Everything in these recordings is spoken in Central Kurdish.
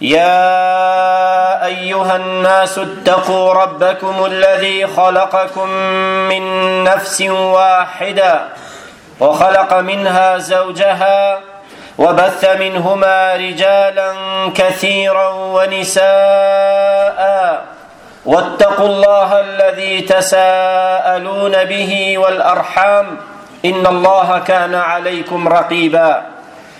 يا ايها الناس اتقوا ربكم الذي خلقكم من نفس واحده وخلق منها زوجها وبث منهما رجالا كثيرا ونساء واتقوا الله الذي تساءلون به والأرحام إن الله كان عليكم رقيبا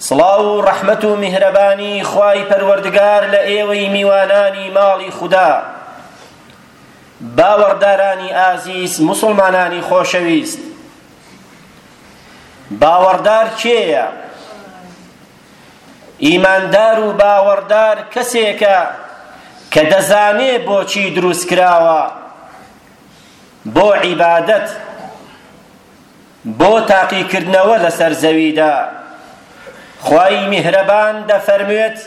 سڵاو و ڕەحمەت و میهرەبانی خوای پەروەردگار لە ئێوەی میوانانی ماڵی خودا باوەڕدارانی ئازیز موسڵمانانی خۆشەویست باوەڕدار کێیە ئیماندار و باوەڕدار کەسێکە کە دەزانێ بۆچی دروست کراوە بۆ عیبادەت بۆ تاقیکردنەوە لەسەر زەویدا خوای میهرەبان دەفەرموێت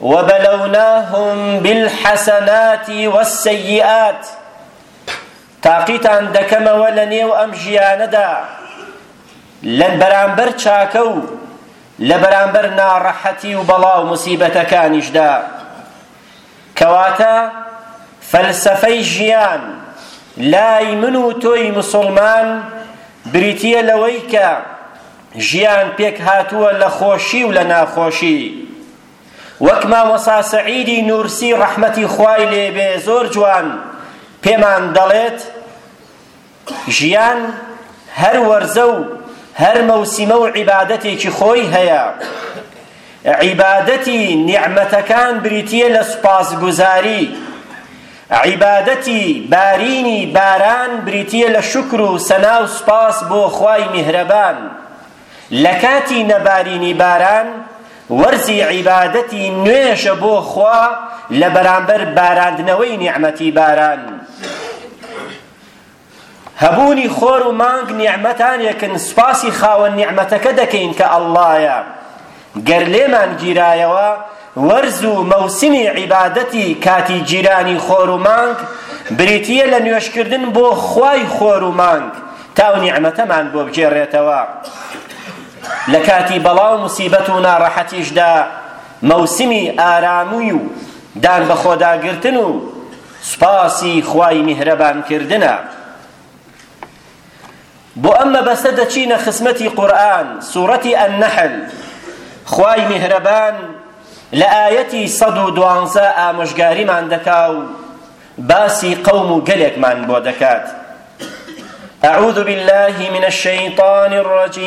وبلوناهم بالحسنات والسیئات تاقیتان دەکەمەوە لە نێو ئەم ژیانەدا لە بەرامبەر چاکە و لە بەرامبەر ناڕەحەتی و بەڵا و موسیبەتەکانیشدا کەواتە فەلسەفەی ژیان لای من و تۆی موسوڵمان بریتییە لەوەی کە ژیان پێکهاتووە لە خۆشی و لە ناخۆشی وەک مامۆسا سەعیدی نورسی ڕەحمەتی خوای لێبێ زۆر جوان پێمان دەڵێت ژیان هەر وەرزە و هەر مەوسیمە و عیبادەتێکی خۆی هەیە عیبادەتی نیعمەتەکان بریتیە لە سوپاسگوزاری عیبادەتی بارینی باران بریتیە لە شکر و سەنا و سوپاس بۆ خوای میهرەبان لە کاتی نەبارینی باران وەرزی عیبادەتی نوێژە بۆ خوا لە بەرامبەر باراندنەوەی نیعمەتی باران هەبوونی خۆر و مانگ نیعمەتانێکن سوپاسی خاوەن نیعمەتەکە دەکەین کە ئەڵڵایە گەر لێمان گیرایەوە وەرز و مەوسمی عیبادەتی کاتی گیرانی خۆر و مانگ بریتییە لە نوێژکردن بۆ خوای خۆر و مانگ تا ئەو نیعمەتەمان بۆ بگێڕێتەوە لە کاتی بەڵا و موسیبەت و ناڕەحەتیشدا مەوسمی ئارامی و دان بەخۆداگرتن و سوپاسی خوای میهرەبانکردنە. بۆ ئەم مەبەستە دەچینە خزمەتی قورئان سوڕەتی النحل خوای میهرەبان لە ئایەتی سەد و دوانزە ئامۆژگاریمان دەکا و باسی قەوم و گەلێکمان بۆ دەکات أعوذ بالله من الشيطان الرجيم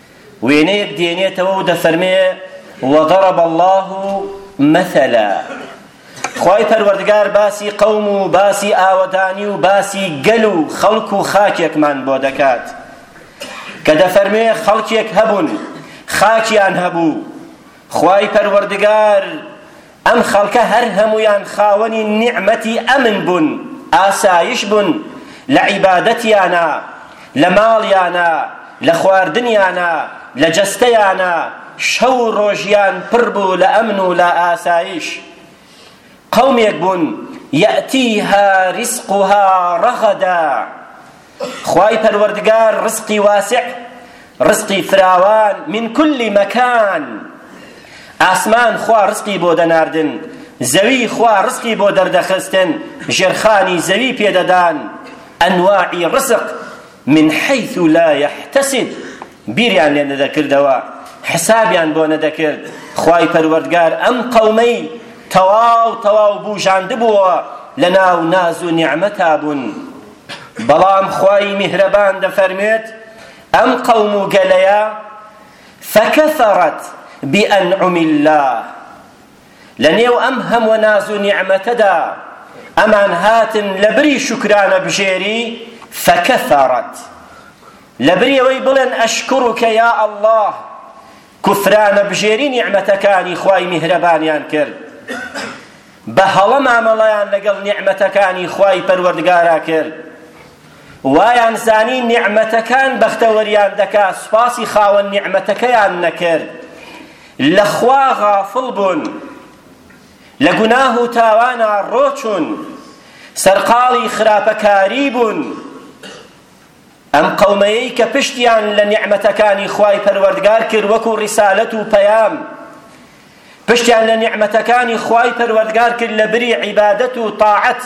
وێنەیەک دێنێتەوە و دەفەرمێ وضرب الله مثلا خوای پەروەردگار باسی قەوم و باسی ئاوەدانی و باسی گەل و خەڵک و خاکێکمان بۆ دەکات کە دەفەرمێ خەڵکێک هەبوون خاکیان هەبوو خوای پەروەردگار ئەم خەڵکە هەر هەموویان خاوەنی نیعمەتی ئەمن بوون، ئاسایش بوون، لە عیبادەتیانا، لە ماڵیانا، لە خواردنیانا، لە جەستەیانا، شەو و ڕۆژیان پڕ بوو لە ئەمن و لە ئاسایش. قەومێک بوون، یەئتیها ریزقها ڕەغەدا. خوای پەروەردگار ڕزقی واسع ڕزقی فراوان من کل مەکان ئاسمان خوا ڕزقی بۆ دەناردن زەوی خوا ڕزقی بۆ دەردەخستن ژێرخانی زەوی پێدەدان ئەنواعی ڕزق من حيث لا يحتسب بیریان لێ نەدەکردەوە حسابیان بۆ نەدەکرد خوای پەروەردگار ئەم قەومەی تەواو تەواو بوژاندبووە لە ناو ناز و نیعمەتا بوون بەڵام خوای میهرەبان دەفەرمێت ئەم قەوم و گەلەیە فەکەفەڕەت بئەنعم اللە لە نێو ئەم هەموو ناز و نیعمەتەدا ئەمان هاتن لە بری شکرانە بژێری فەکەفەڕەت لە بری ئەوەی بڵێن ئەشکڕکە یا ئەڵڵاه کوفرانە بژێری نیعمەتەکانی خوای میهرەبانیان کرد بە هەڵە مامەڵەیان لەگەڵ نیعمەتەکانی خوای پەروەردگارا کرد وایان زانی نیعمەتەکان بەختەوەریان دەکا سوپاسی خاوەن نیعمەتەکەیان نەکرد لە خوا غافڵ بوون لە گوناه و تاوانا ڕۆچون سەرقاڵی خراپەکاری بوون ئەم قەومەیەی کە پشتیان لە نیعمەتەکانی خوای پەروەردگار کرد وەکو ڕیسالەت و پەیام پشتیان لە نیعمەتەکانی خوای پەروەردگار کرد لە بری عیبادەت و طاعەت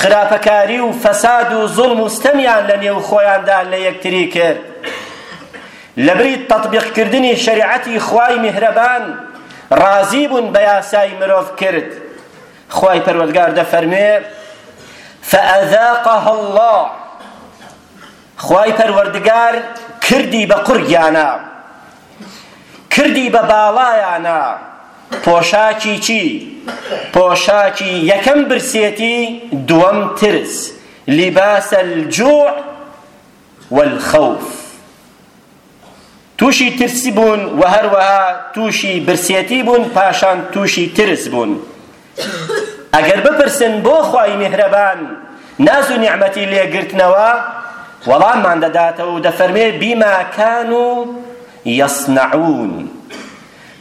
خراپەکاری و فەساد و زوڵم و ستەمیان لە نێو خۆیاندا لە یەکتری کرد لە بری تەطبیقکردنی شەریعەتی خوای میهرەبان ڕازی بوون بە یاسای مرۆڤ کرد خوای پەروەردگار دەفەرموێ فأذاقها الله خوای پەروەردگار کردی بە قورگیانە کردی بە باڵایانە پۆشاکی چی پۆشاکی یەکەم برسێتی دووەم ترس لباس الجوع والخوف تووشی ترس بوون و هەروەها تووشی برسێتی بوون پاشان تووشی ترس بوون ئەگەر بپرسن بۆ خوای میهرەبان ناز و نیعمەتی لێگرتنەوە وەڵاممان دەداتەوە و دەفەرمێ بیما کانو یەصنعون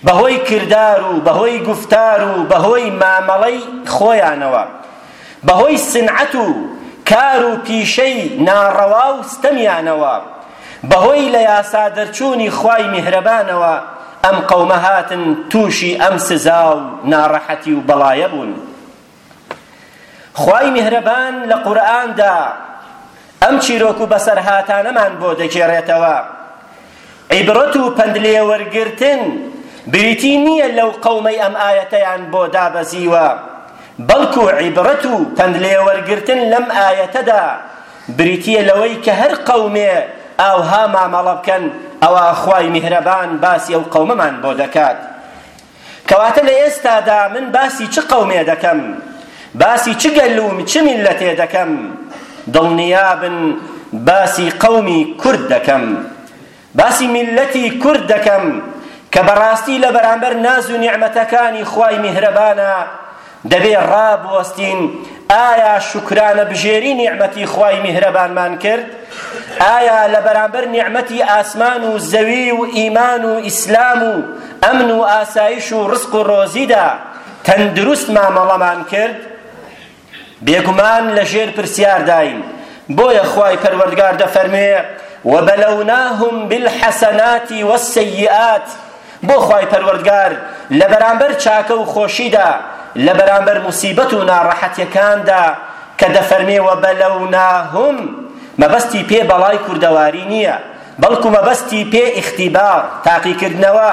بەهۆی کردار و بەهۆی گوفتار و بەهۆی مامەڵەی خۆیانەوە بەهۆی سنعەت و کار و پیشەی ناڕەوا و ستەمیانەوە بەهۆی لە یاسا دەرچوونی خوای میهرەبانەوە ئەم قەومە هاتن تووشی ئەم سزا و ناڕەحەتی و بەڵایە بوون خوای میهرەبان لە قورئاندا ئەم چیرۆک و بەسەرهاتانەمان بۆ دەگێڕێتەوە عیبرەت و پەند لێوەرگرتن بریتی نییە لەو قەومەی ئەم ئایەتەیان بۆ دابەزیوە بەڵکو عیبرەت و پەند لێوەرگرتن لەم ئایەتەدا بریتییە لەوەی کە هەر قەومێ ئاوها مامەڵە بکەن ئەوا خوای میهرەبان باسی ئەو قەومەمان بۆ دەکات کەواتە لە ئێستادا من باسی چ قەومێ دەکەم، باسی چ گەل و چ میللەتێ دەکەم، دڵنیابن باسی قەومی کورد دەکەم، باسی میللەتی کورد دەکەم کە بەڕاستی لە بەرامبەر ناز و نیعمەتەکانی خوای میهرەبانا دەبێ ڕابوەستین ئایا شوکرانە بژێری نیعمەتی خوای میهرەبانمان کرد؟ ئایا لە بەرامبەر نیعمەتی ئاسمان و زەوی و ئیمان و ئیسلام و ئەمن و ئاسایش و ڕزق و ڕۆزیدا تەندروست مامەڵەمان کرد؟ بێگومان لە ژێر پرسیارداین بۆیە خوای پەروەردگار دەفەرموێ وبلوناهم بالحسنات والسيئات بۆ خوای پەروەردگار لە بەرامبەر چاکە و خۆشیدا، لە بەرامبەر موسیبەت و ناڕەحەتیەکاندا کە دەفەرمێ وبلوناهم مەبەستی پێ بەڵای کوردەواری نیە بەڵکو مەبەستی پێ اختبار تاقیکردنەوە،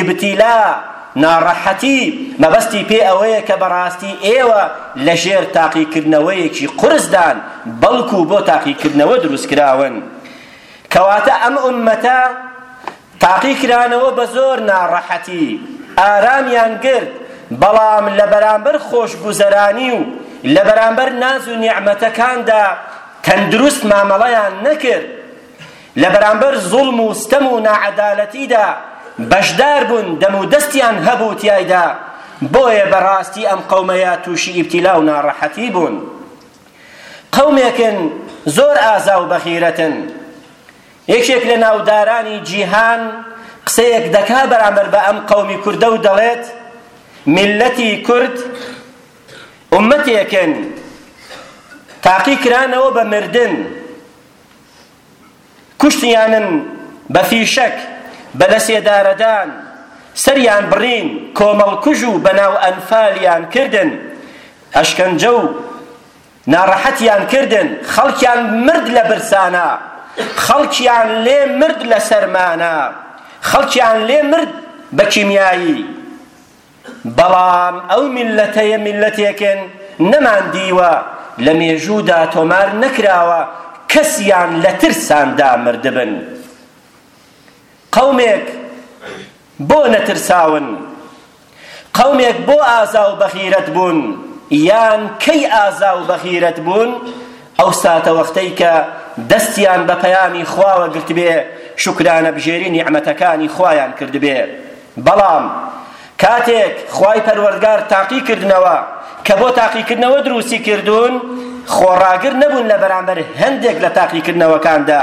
ابتلاء، ناڕەحەتی مەبەستی پێ ئەوەیە کە بەڕاستی ئێوە لە ژێر تاقیکردنەوەیەکی قورسدان بەڵکو بۆ تاقیکردنەوە دروستکراون کەواتە ئەم ئوممەتە تاقی کرانەوە بە زۆر ناڕەحەتی ئارامیان گرت، بەڵام لە بەرامبەر خۆشگوزەرانی و لە بەرامبەر ناز و نیعمەتەکاندا تەندروست مامەڵەیان نەکرد، لە بەرامبەر زوڵم و ستەم و ناعەدالەتیدا بەشدار بوون، دەم و دەستیان هەبوو تیایدا، بۆیە بە ڕاستی ئەم قەومەیە تووشی ئیبتیلا و ناڕەحەتی بوون. قەومێکن زۆر ئازا و بەغیرەتن، یەکێک لە ناودارانی جیهان قسەیەک دەکا بەرامبەر بە ئەم قەومی کوردە و دەڵێت میللەتی کورد ئومەتێکن تاقی کرانەوە بە مردن کوشتیانن بە فیشەک بە لەسێدارەدان سەریان بڕین کۆمەڵکوژ و بەناو ئەنفالیان کردن ئەشکەنجە و ناڕەحەتیان کردن خەڵکیان مرد لە برسانا خەڵکیان لێ مرد لە سەرمانا خەڵکیان لێ مرد بە کیمیایی بەڵام ئەو میلەتەیە میلەتێکن نەمان دیوە لە مێژوودا تۆمار نەکراوە کەسیان لە ترساندا مردبن قەومێک بۆ نەترساون قەومێک بۆ ئازا و بەغیرەت بوون یان کەی ئازا و بەغیرەت بوون ئەو ساتەوەختەی کە دەستیان بە پەیامی خواوە گرتبێ شکرانە بژێری نیعمەتەکانی خوایان کردبێ بەڵام کاتێک خوای پەروەردگار تاقی کردنەوە کە بۆ تاقیکردنەوە دروستی کردوون خۆڕاگر نەبوون لە بەرامبەر هەندێک لە تاقیکردنەوەکاندا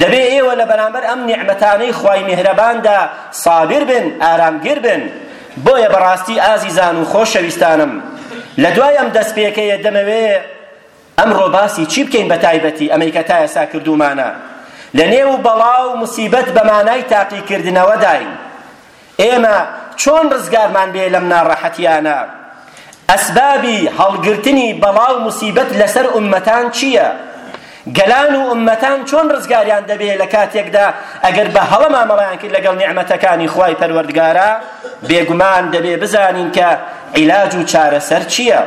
دەبێ ئێوە لە بەرامبەر ئەم نیعمەتانەی خوای میهرەباندا سابر بن، ئارامگر بن. بۆیە بەڕاستی ئازیزان و خۆشەویستانم، لە دوای ئەم دەستپێکەیە دەمەوێ ئەمڕۆ باسی چی بکەین بە تایبەتی ئەمەی کە تا ئێستا کردوومانە لە نێو بەڵا و موسیبەت بە مانای تاقیکردنەوەداین ئێمە چۆن ڕزگارمان بێ لەم ناڕەحەتیانە؟ ئەسبابی هەڵگرتنی بەڵا و موسیبەت لەسەر ئوممەتان چییە؟ گەلان و ئوممەتان چۆن ڕزگاریان دەبێ لە کاتێکدا ئەگەر بە هەڵە مامەڵەیان کرد لەگەڵ نیعمەتەکانی خوای پەروەردگارا؟ بێگومان دەبێ بزانین کە عیلاج و چارەسەر چییە؟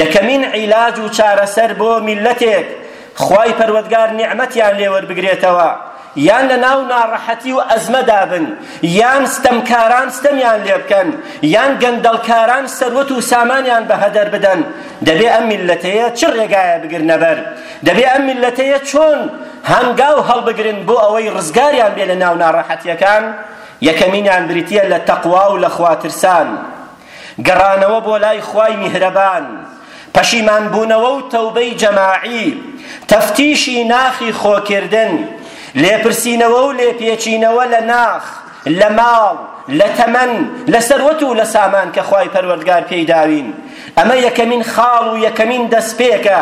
یەکەمین عیلاج و چارەسەر بۆ میللەتێک خوای پەروەدگار نیعمەتیان لێ وەربگرێتەوە یان لە ناو ناڕەحەتی و ئەزمەدا بن یان ستەمکاران ستەمیان لێ بکەن یان گەندەڵکاران سەروەت و سامانیان بە هەدەر بدەن دەبێ ئەم میللەتەیە چ ڕێگایە بگرنە بەر دەبێ ئەم میللەتەیە چۆن هەنگاو هەڵبگرن بۆ ئەوەی ڕزگاریان بێ لە ناو ناڕەحەتیەکان یەکەمینیان بریتیە لە تەقوا و لە خواترسان گەڕانەوە بۆ لای خوای میهرەبان، پەشیمانبوونەوە و تەوبەی جەماعی، تەفتیشی ناخی خۆکردن، لێپرسینەوە و لێپێچینەوە لە ناخ، لە ماڵ، لە تەمەن، لە سەروەت و لە سامان کە خوای پەروەردگار پێی داوین، ئەمە یەکەمین خاڵ و یەکەمین دەستپێکە،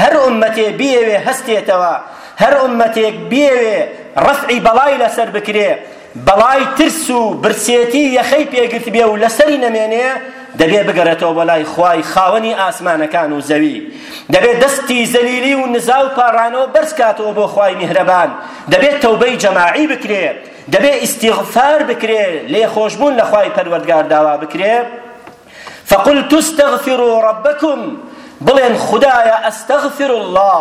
هەر ئوممەتێ بیەوێ هەستێتەوە، هەر ئوممەتێک بیەوێ ڕەفعی بەڵای لەسەر بکرێ، بەڵای ترس و برسێتی یەخەی پێگرتبێ و لەسەری نەمێنێ، دەبێ بگەڕێتەوە بۆ لای خوای خاوەنی ئاسمانەکان و زەوی. دەبێ دەستی زەلیلی و نزا و پاڕانەوە بەرز کاتەوە بۆ خوای میهرەبان. دەبێ تەوبەی جەماعی بکرێ. دەبێ ئیستیغفار بکرێ، لێخۆشبوون لە خوای پەروەردگار داوا بکرێ. فقلت استغفروا ربکم بڵێن خودایە استغفر اللە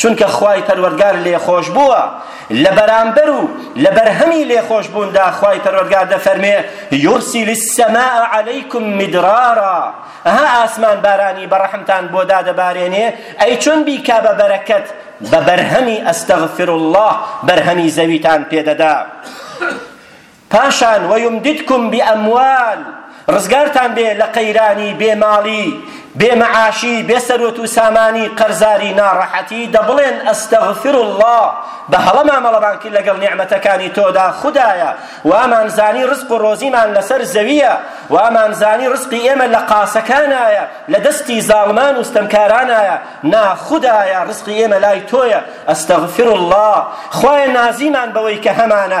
چونکە خوای پەروەردگار لێخۆش بووە لە بەرامبەر و لە بەرهەمی لێخۆش بووندا خوای پەروەردگار دەفەرمێ یورسیل السماء علیکم مدرارا ئەها ئاسمان بارانی بەڕەحمتان بۆ دادەبارێنێ ئەی چۆن بیکا بە بەرەکەت بە بەرهەمی ئەستەغفر الله بەرهەمی زەویتان پێدەدا پاشان ویمددکم باموال، ڕزگارتان بێ لە قەیرانی بێ ماڵی، بێ مەعاشی، بێ سەروەت و سامانی، قەرزاری، ناڕەحەتی، دەبڵێن، استغفر اللە، بە هەڵە مامەڵەمان کرد لەگەڵ نیعمەتەکانی تۆدا، خودایە، وامان زانی ڕزق و ڕۆزیمان لەسەر زەوییە، وامان زانی ڕزقی ئێمە لە قاسەکانایە، لە دەستی زاڵمان و ستەمکارانایە، نا، خودایە، ڕزقی ئێمە لای تۆیە، استغفر اللە، خوایە نازیمان بەوەی کە هەمانە،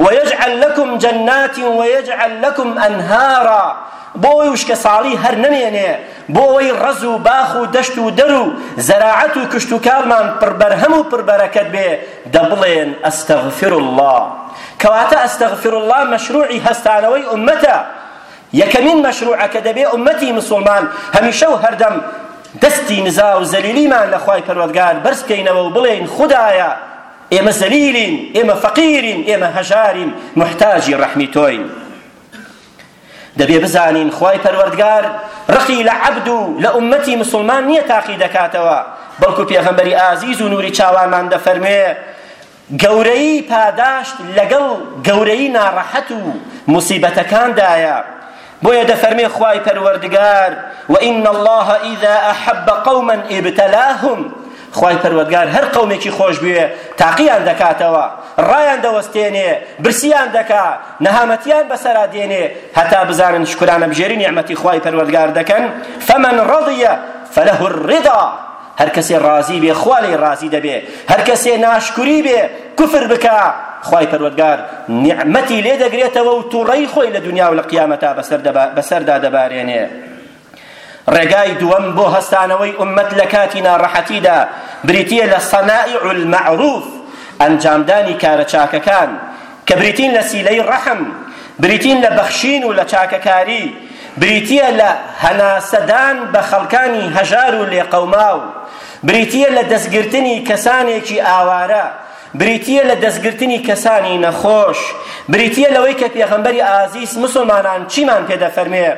ویجعل لکم جنات ویجعل لکم انهارا بۆ ئەوەی وشکە ساڵی هەر نەمێنێ بۆ ئەوەی ڕەز و باخ و دەشت و دەر و زەراعەت و کشت و کاڵمان پڕبەرهەم و پڕبەرەکەت بێ دەبڵێن ئەستەغفر الله کەواتە ئەستەغفر الله مەشروعی هەستانەوەی ئومەتە یەکەمین مەشروعە کە دەبێ ئومەتی مسلمان هەمیشە و هەردەم دەستی نزا و زەلیلیمان لە خوای پەروەردگار بەرز بکەینەوە و بڵێین خودایە ئێمە زەلیلین، ئێمە فەقیرین، ئێمە هەژارین، موحتاجی ڕەحمی تۆین. دەبێ بزانین خوای پەروەردگار ڕقی لە عەبد و لە ئوممەتی مسوڵمان نییە تاقی دەکاتەوە، بەڵکو پێغەمبەری ئازیز و نووری چاوانمان دەفەرموێ گەورەیی پاداشت لەگەڵ گەورەیی ناڕەحەت و موسیبەتەکاندایە. بۆیە دەفەرمێ خوای پەروەردگار وئین الله اذا احب قوما ابتلاهم خوای پەروەردگار هەر قەومێکی خۆش بوێ تاقییان دەکاتەوە ڕایان دەوەستێنێ برسیان دەکا نەهامەتیان بەسەرا دێنێ هەتا بزانن شکرانە بژێری نیعمەتی خوای پەروەردگار دەکەن فمن رضیە فله الرضا هەر کەسێ ڕازی بێ خوا لێی ڕازی دەبێ هەر کەسێ ناشکوری بێ کوفر بکا خوای پەروەردگار نیعمەتی لێ دەگرێتەوە و توڕەی خۆی لە دنیا و لە قیامەتا بەسەردا دەبارێنێ ڕێگای دووەم بۆ هەستانەوەی ئومەت لە کاتی ناڕەحەتیدا بریتیە لە صنائع المعروف ئەنجامدانی کارە چاکەکان کە بریتین لە سیلەی ڕەحم، بریتین لە بەخشین و لە چاکەکاری، بریتییە لە هەناسەدان بە خەڵکانی هەژار و لێقەوماو، بریتییە لە دەستگرتنی کەسانێکی ئاوارە، بریتییە لە دەستگرتنی کەسانی نەخۆش، بریتییە لەوەی کە پێغەمبەری ئازیز مسوڵمانان چیمان پێ دەفەرمێ،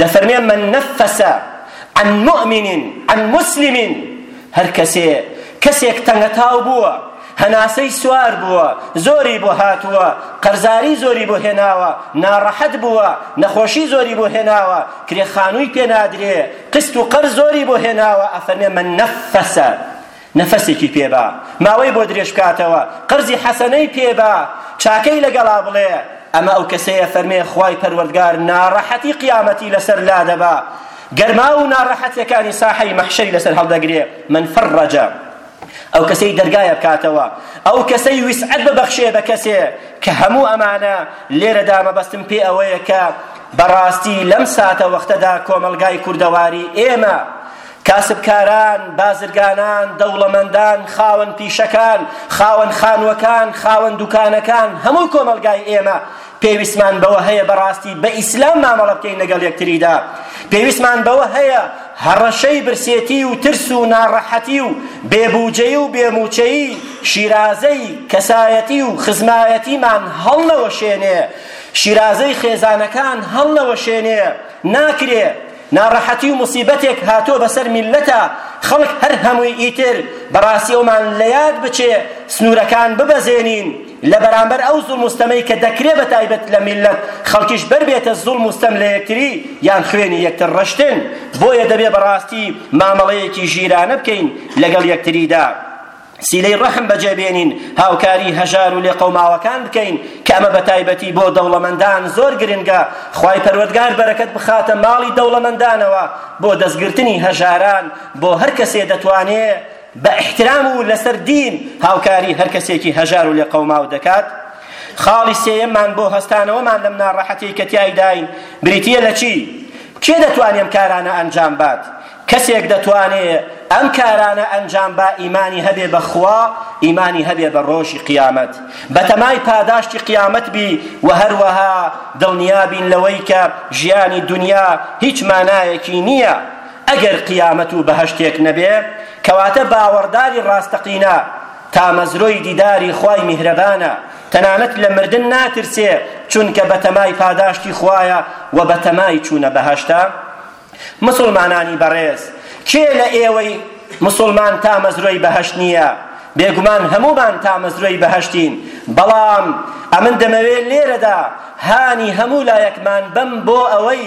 دەفەرمێ من نفس عن مؤمن عن مسلم هەر کەسێ کەسێک تەنگەتاو بووە هەناسەی سوار بووە، زۆری بۆ هاتووە، قەرزاری زۆری بۆ هێناوە، ناڕەحەت بووە، نەخۆشی زۆری بۆ هێناوە، کرێ خانووی پێ نادرێ، قست و قەرز زۆری بۆ هێناوە، ئەفەرمێ من نفس نەفەسێکی پێ با، ماوەی بۆ درێژ بکاتەوە، قەرزی حەسەنەی پێ با، چاکەی لەگەڵا بڵێ، ئەمە ئەو کەسەیە فەرمێ خوای پەروەردگار ناڕەحەتی قیامەتی لەسەر لادەبا، گەرما و ناڕەحەتیەکانی ساحەی مەحشەری لەسەر هەڵدەگرێ، من فرج. ئەو کەسەی دەرگایە بکاتەوە ئەو کەسەی ویسعەت ببەخشێ بە کەسێ کە هەموو ئەمانە لێرەدا مەبەستم پێ ئەوەیە کە بەڕاستی لەم ساتە وەختەدا کۆمەڵگای کوردەواری ئێمە کاسبکاران، بازرگانان، دەوڵەمەندان، خاوەن پیشەکان، خاوەن خانووەکان، خاوەن دوکانەکان، هەموو کۆمەڵگای ئێمە پێویستمان بەوە هەیە بەڕاستی بە ئیسلام مامەڵە بکەین لەگەڵ یەکتریدا پێویستمان بەوە هەیە هەڕەشەی برسێتی و ترس و ناڕەحەتی و بێبوجەی و بێموچەی شیرازەی کەسایەتی و خزمایەتیمان هەڵنەوەشێنێ شیرازەی خێزانەکان هەڵنەوەشێنێ ناکرێ ناڕەحەتی و مصیبەتێک هاتووە بەسەر میلەتە خەڵک هەر هەمووی ئیتر بەڕاستی ئەومان لە یاد بچێ سنوورەکان ببەزێنین لەبەرامبەر ئەو زوڵم و ستەمەی کە دەکرێ بە تایبەت لە میللەت خەڵکیش بەر بێتە زوڵم و ستەم لە یەکتری یان خوێنی یەکتر ڕشتن بۆیە دەبێ بە ڕاستی مامەڵەیەکی ژیرانە بکەین لەگەڵ یەکتریدا سیلەی ڕەحم بەجێ بێنین هاوکاری هەژار و لێقەوماوەکان بکەین کە ئەمە بە تایبەتی بۆ دەوڵەمەندان زۆر گرنگە خوای پەروەردگار بەرەکەت بخاتە ماڵی دەوڵەمەندانەوە بۆ دەستگرتنی هەژاران بۆ هەر کەسێ دەتوانێ بە ئیحترام و لەسەر دین هاوکاری هەر کەسێکی هەژار و لێقەوماو دەکات خاڵی سێیەممان بۆ هەستانەوەمان لەم ناڕەحەتەی کە تیایداین بریتییە لە چی کێ دەتوانێ ئەم کارانە ئەنجام بات کەسێک دەتوانێ ئەم کارانە ئەنجام با ئیمانی هەبێ بە خوا ئیمانی هەبێ بە ڕۆژی قیامەت بەتەمای پاداشتی قیامەت بی و هەروەها دڵنیابین لەوەی کە ژیانی دنیا هیچ مانایەکی نییە ئەگەر قیامەت و بەهەشتێک نەبێ، کەواتە باوەڕداری ڕاستەقینە تامەزرۆی دیداری خوای میهرەبانە، تەنانەت لە مردن ناترسێ، چونکە بەتەمای پاداشتی خوایە و بەتەمای چوونە بەهەشتە؟ مسوڵمانانی بەڕێز، کێ لە ئێوەی مسوڵمان تامەزرۆی بەهەشت نییە؟ بێگومان هەموومان تامەزرۆی بەهەشتین، بەڵام ئەمن دەمەوێ لێرەدا هانی هەموو لایەکمان بەم بۆ ئەوەی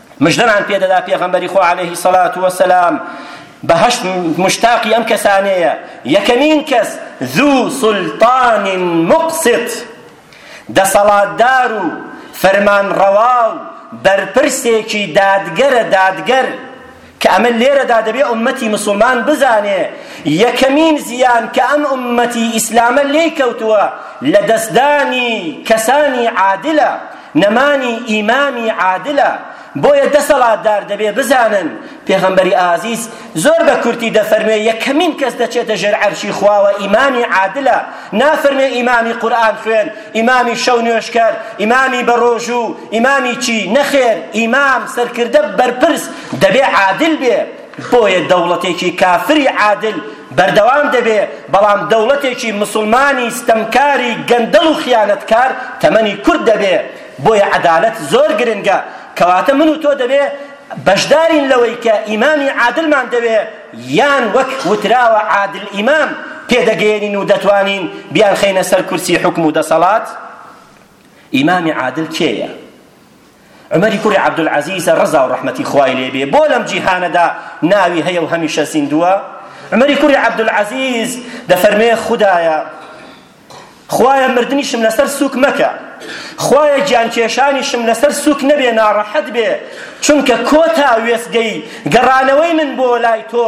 مژدەمان پێدەدا پێغەمبەری خۆ عەلەیهی سەڵات وەسەلام بەهەشت مشتاقی ئەم کەسانەیە یەکەمین کەس ذو سلطان مقسط دەسەڵاتدار و فەرمانڕەوا و بەرپرسێکی دادگەرە دادگەر کە ئەمە لێرەدا دەبێ ئوممەتی مسوڵمان بزانێ یەکەمین زیان کە ئەم ئوممەتی ئیسلامە لێی کەوتووە لە دەستدانی کەسانی عادلە نەمانی ئیمامی عادلە بۆیە دەسەڵاتدار دەبێ بزانن پێغەمبەری ئازیز زۆر بە کورتی دەفەرموێ یەکەمین کەس دەچێتە ژێر عەرشی خواوە ئیمامی عادلە نافەرموێ ئیمامی قورئان خوێن ئیمامی شەو نوێژکەر ئیمامی بەڕۆژوو ئیمامی چی؟ نەخێر ئیمام، سەرکردە، بەرپرس دەبێ عادل بێ، بۆیە دەوڵەتێکی کافری عادل بەردەوام دەبێ، بەڵام دەوڵەتێکی مسوڵمانی ستەمکاری گەندەڵ و خیانەتکار تەمەنی کورت دەبێ، بۆیە عەدالەت زۆر گرنگە، کەواتە من و تۆ دەبێ بەشدارین لەوەی کە ئیمامی عادلمان دەوێ یان وەک وتراوە عادل ئیمام پێدەگەیەنین و دەتوانین بیانخەینە سەر کورسی حوکم و دەسەڵات؟ ئیمامی عادل کێیە؟ عومەری کوڕی عەبدولعەزیزە ڕەزا و ڕەحمەتی خوای لێ بێ بۆ لەم جیهانەدا ناوی هەیە و هەمیشە زیندووە عومەری کوڕی عەبدولعەزیز دەفەرموێ خودایە خوایە مردنیشم لەسەر سوک مەکە خوایە گیانکێشانیشم لەسەر سوک نەبێ ناڕەحەت بێ چونکە کۆتا وێستگەی گەڕانەوەی من بۆ لای تۆ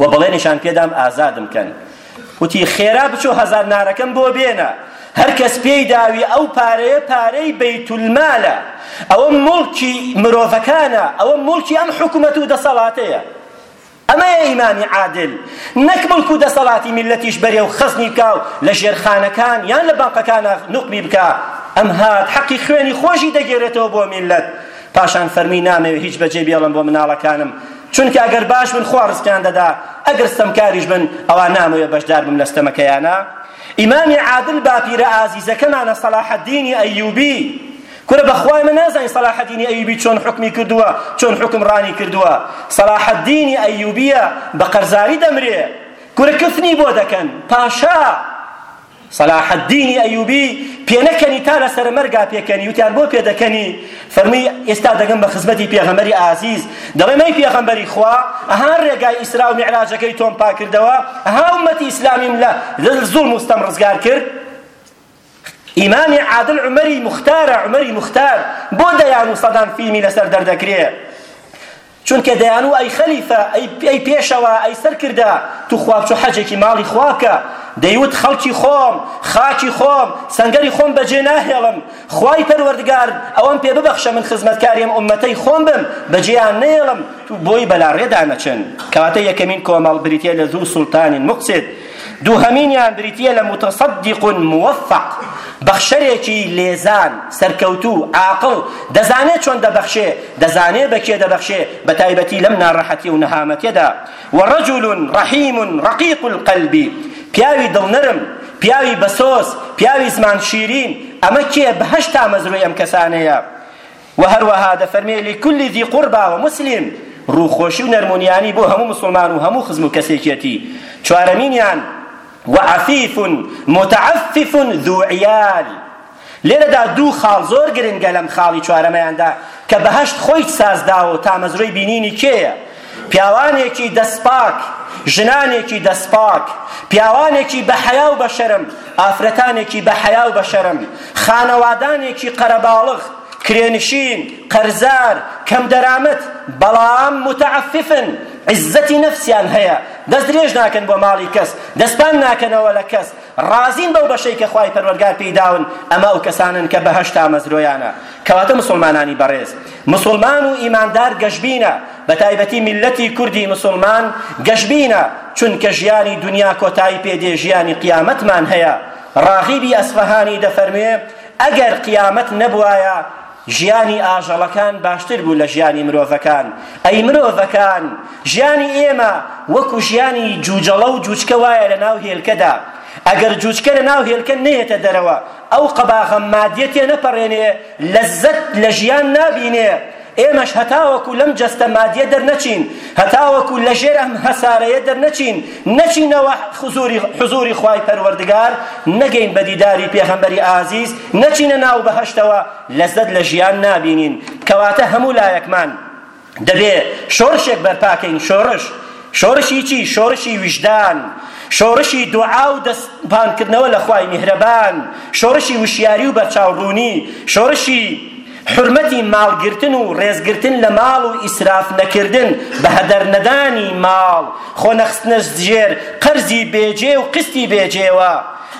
و بەڵێنیشان پێدام ئازادم بکەن. وتی، خێرا بچۆ هەزار نارەکەم بۆ بێنە، هەر کەس پێی داوی ئەو پارەیە پارەی بەیتولمالە، ئەوە موڵکی مرۆڤەکانە، ئەوە موڵکی ئەم حکومەت و دەسەڵاتەیە. ئەمەیە ئیمامی عادل، نەک مڵک و دەسەڵاتی میللەتیش بەرێ و خەزنی بکا و لە ژێرخانەکان یان لە بانقەکانا نوقمی بکا، ئەم هات حەقی خوێنی خۆشی دەگێرێتەوە بۆ میللەت، پاشان فەرمووی نامەوێ هیچ بەجێ بێڵم بۆ مناڵەکانم، چونکە ئەگەر باش بن خوا ڕزقیان دەدا ئەگەر ستەمکاریش بن ئەوا نامەوێ بەشدار بم لە ستەمەکەیانە ئیمامی عادل باپیرە ئازیزەکەمانە سەلاحەدینی ئەیوبی کورە بەخوای من نازانی صلاح الدین ایوبی چۆن حکمی کردووە چۆن حکم ڕانی کردووە صلاح الدین ایوبیە بە قەرزاری دەمرێ کورە کفنی بۆ دەکەن پاشا سەلاحەدینی ئەیوبی پێنەکەنی تا لەسەر مەرگا پێکەنی وتیان بۆ پێدەکەنی فەرمووی ئێستا دەگەم بە خزمەتی پێغەمبەری ئازیز دەڵێم ئەی پێغەمبەری خوا ئەها ڕێگای ئیسرا و میعراجەکەی تۆم پاکردەوە ئەها ئومەتی ئیسلامیم لە زوڵم و ستەم ڕزگار کرد ئیمامی عادل عمری مختارە عمری مختار بۆ دەیان و سەدان فیلمی لەسەر دەردەکرێ چونکە دەیانوو ئەی خەلیفە، ئەی پێشەوا، ئەی سەرکردە، توخوا بچۆ حەجێکی ماڵی خوا بکە، دەیوت خەڵکی خۆم، خاکی خۆم، سەنگەری خۆم بەجێ ناهێڵم، خوای پەروەردگار ئەوەم پێ ببەخشە من خزمەتکاری ئەم ئوممەتەی خۆم بم، بەجێیان نەیڵم، بۆی بەلاڕێدا نەچن. کەواتە یەکەمین کۆمەڵ بریتیە لە ذو سلطان مقسط، دووهەمینیان بریتییە لە متصدق موفق، بەخشەرێکی لێزان، سەرکەوتوو، عاقڵ، دەزانێ چۆن دەبەخشێ، دەزانێ بە کێ دەبەخشێ، بەتایبەتی لەم ناڕەحەتی و نەهامەتیەدا، و رجل رحیم رقیق القلب، پیاوی دڵنەرم، پیاوی بەسۆز، پیاوی زمان شیرین، ئەمە کێ، بهشت تامەزرۆی ئەم کەسانەیە. وە هەروەها دەفەرمێ لکل ذی قربی و مسلم ڕووخۆشی و نەرمونیانی بۆ هەموو مسوڵمان و هەموو خزم و کەسێکیەتی چوارەمینیان وعفیف متعفف ذو عیال لێرەدا دوو خاڵ زۆر گرنگە لەم خاڵی چوارەمەیاندا کە بەهەشت خۆی سازداوە و تامەزرۆی بینینی کێیە پیاوانێکی دەستپاک، ژنانێکی دەستپاک، پیاوانێکی بەحەیا و بەشەرم، ئافرەتانێکی بەحەیا و بەشەرم، خانەوادانێکی قەرەباڵغ، کرێنشین، قەرزار، کەمدەرامەت، بەڵام موتەعەففن، عیززەتی نەفسیان هەیە، دەست درێژ ناکەن بۆ ماڵی کەس، دەستپان ناکەنەوە لە کەس، ڕازین بەو بەشەی کە خوای پەروەرگار پێی داون، ئەمە ئەو کەسانەن کە بەهەشت تامەزرۆیانە. کەواتە موسڵمانانی بەڕێز! مسوڵمان و ئیماندار گەشبینە، بەتایبەتی میللەتی کوردی مسوڵمان گەشبینە، چونکە ژیانی دونیا کۆتایی پێ دێ ژیانی قیامەتمان هەیە، ڕاغیبی ئەسفەهانی دەفەرموێ، ئەگەر قیامەت نەبوایە ژیانی ئاژەڵەکان باشتر بوو لە ژیانی مرۆڤەکان، ئەی مرۆڤەکان ژیانی ئێمە وەکو ژیانی جوجەڵە و جوچکە وایە لە ناو هێلکەدا، ئەگەر جوچکە لە ناو هێلکە نەیەتە دەرەوە ئەو قەباغە مادیە تێنەپەڕێنێ، لەزەت لە ژیان نابینێ ئێمەش هەتاوەکو لەم جەستە مادیە دەرنەچین هەتاوەکو لە ژێر ئەم هەسارەیە دەرنەچین نەچینەوە حزوری حزوری خوای پەروەردگار نەگەین بە دیداری پێغەمبەری ئازیز نەچینە ناو بەهەشتەوە لەزەت لە ژیان نابینین کەواتە هەموو لایەکمان دەبێ شۆرشێک بەرپاکەین شۆرش شۆرشی چی شۆرشی ویژدان شۆرشی دوعا و دەست پانکردنەوە لە خوای میهرەبان شۆرشی وشیاری و بەرچاوڕوونی شۆرشی حرمەتی ماڵگرتن و ڕێزگرتن لە ماڵ و ئیسراف نەکردن بە هەدەر نەدانی ماڵ خۆ نەخستنە ژێر قەرزی بێجێ و قستی بێجێوە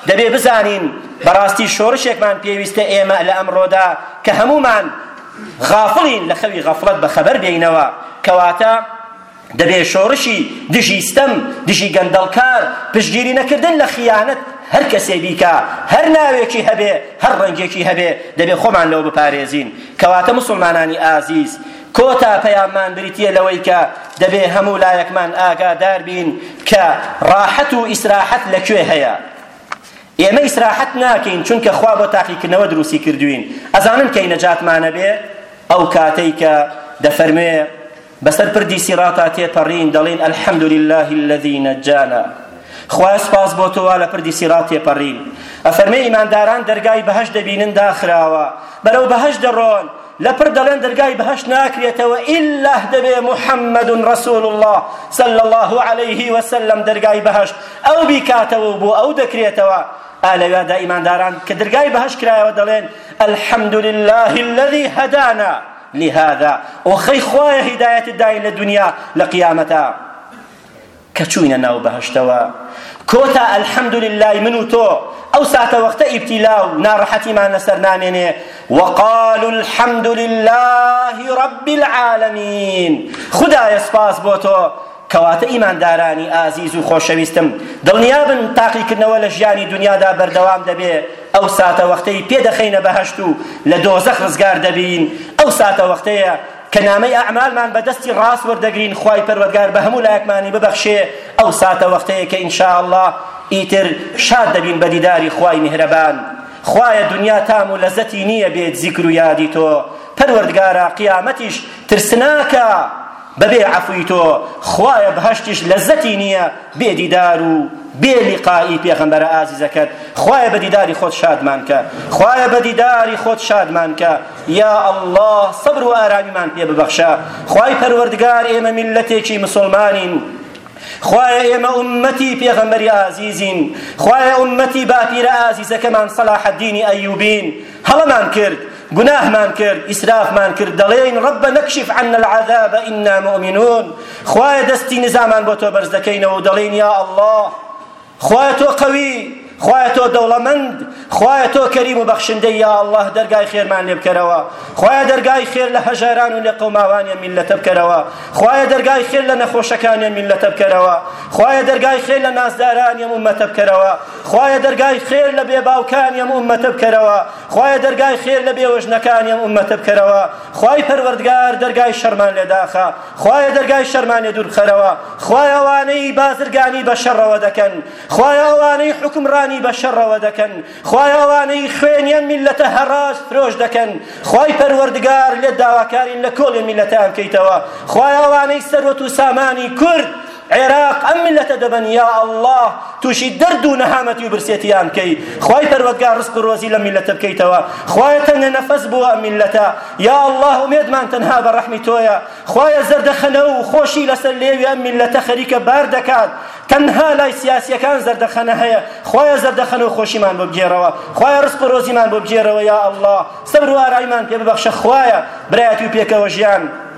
دەبێ بزانین بەڕاستی شۆرشێکمان پێویستە ئێمە لە ئەمڕۆدا کە هەمومان غافڵین لە خەوی غەفڵەت بەخەبەر بێینەوە کەواتە دەبێ شۆڕشی دژی ستەم دژی گەندەڵکار پشتگیری نەکردن لە خیانەت هەر کەسێ بیکا هەر ناوێکی هەبێ هەر ڕەنگێکی هەبێ دەبێ خۆمان لەوە بپارێزین کەواتە مسلمانانی ئازیز کۆتا پەیاممان بریتیە لەوەی کە دەبێ هەموو لایەکمان ئاگادار بین کە ڕاحەت و ئیسراحەت لەکوێ هەیە ئێمە ئیسراحەت ناکەین چونکە خوا بۆ تاقیکردنەوە دروستی کردووین ئەزانن کەی نەجاتمانەبێ ئەو کاتەی کە دەفەرموێ بەسەر پردی سیڕاتا تێپەڕین دەڵێن الحمد لله الذي نجانا خوایە سپاس بۆ تۆ وا لە پردی سیڕات تێپەڕین ئەفەرمێ ئیمانداران دەرگای بەهەشت دەبینن داخراوە بەرەو بەهەشت دەڕۆن لە پڕ دەڵێن دەرگای بەهەشت ناکرێتەوە ئیلاه دەبێ محمد رسول الله صلی الله علیه وسلم دەرگای بەهەشت ئەو بیکاتەوە و بۆ ئەو دەکرێتەوە ئالەوێدا ئیمانداران کە دەرگای بەهەشت کرایەوە دەڵێن الحمد لله الذي هدانا لهذا ئۆخەی خوایە هیدایەتت داین لە دنیا لە قیامەتە کە چووینە ناو بەهەشتەوە کۆتا الحمدللەی من و تۆ ئەو ساتەوەختە ئیبتیلا و ناڕەحەتیمان لەسەر نامێنێ وقالوا الحمد لله رب العالمین خدایە سپاس بۆ تۆ کەواتە ئیماندارانی ئازیز و خۆشەویستم دڵنیابن تاقیکردنەوە لە ژیانی دنیادا بەردەوام دەبێ ئەو ساتە وەختەی پێدەخەینە بەهەشت و لە دۆزەخ ڕزگار دەبین ئەو ساتە وەختەیە کە نامەی ئەعمالمان بە دەستی ڕاست وەردەگرین خوای پەروەردگار بە هەموو لایەکمانی ببەخشێ ئەو ساتە وەختەیە کە ان شاء اللە ئیتر شاد دەبین بە دیداری خوای میهرەبان خوایە دنیا تام و لەزەتی نییە بێت زیکر و یادی تۆ پەروەردگارە قیامەتیش ترسناکە بەبێ عەفوی تۆ خوایە بەهەشتیش لەزەتی نییە بێ دیدار و بێ لقائی پێغەمبەرە ئازیزەکەت خوایە بە دیداری خۆت شادمان کە خوایە بە دیداری خۆت شادمان کە یا اللە سەبر و ئارامیمان پێ ببەخشە خوای پەروەردگار ئێمە میللەتێکی مسوڵمانین خوایە ئێمە ئومەتی پێغەمبەری ئازیزین خوایە ئومەتی باپیرە ئازیزەکەمان سەلاحەدینی ئەیوبین هەڵەمان کرد گناهمان کرد ئیسرافمان کرد دەڵێین رب نکشف عنا العذاب انا مؤمنون خوایە دەستی نزامان بۆ تۆ بەرز دەکەینەوە و دەڵێین یا الله خوایە تۆ قەوی خوایە تۆ دەوڵەمەند خوایە تۆ کەریم و بەخشندەی یا اللە دەرگای خێرمان لێ بکەرەوە خوایە دەرگای خێر لە هەژاران و نەقەوماوانی میلەتە بکەرەوە خوایە دەرگای خێر لە نەخۆشەکانی میلەتە بکەرەوە خوایە دەرگای خێر لە نازدارانی ئەم ئومەتە بکەرەوە خوایە دەرگای خێر لە بێباوکانی ئەم ئومەتە بکەرەوە خوایە دەرگای خێر لە بێوەژنەکانی ئەم ئومەتە بکەرەوە خوای پەروەردگار دەرگای شەرمان لێ داخە خوایە دەرگای شەرمان لێ دوور خەرەوە خوایە ئەوانەی بازرگانی بە شەڕەوە دەکەن خوایە ئەوانەی حکومڕانی بە شەڕەوە دەکەن خوایە ئەوانەی خوێنی ئەم میلەتە هەڕاج فرۆش دەکەن خوای پەروەردگار لێت داواکارین لە کۆڵێ میلەتان بکەیتەوە خوایە ئەوانەی سەروەت و سامانی کورد عێراق ئەم میلەتە دەبەن یا اللە تووشی دەرد و نەهامەتی و برسێتیان بکەی خوای پەروەردگار ڕزق و ڕۆزی لەم میلەتە بکەیتەوە خوایە تەنگە نەفەس بووە ئەم میلەتە یا اللە ئومێدمان تەنها بە ڕەحمی تۆیە خوایە زەردەخەنە و خۆشی لەسەر لێوی ئەم میلەتە خەریکە بار دەکات تەنها لای سیاسیەکان زەردەخەنە هەیە خوایە زەردەخەنە و خۆشیمان بۆ بگێرەوە خوایە ڕزق و ڕۆزیمان بۆ بگێرەوە یا اللە سەبر و ئارایمان پێ ببەخشە خوایە برایەتی و پێکەوە ژیان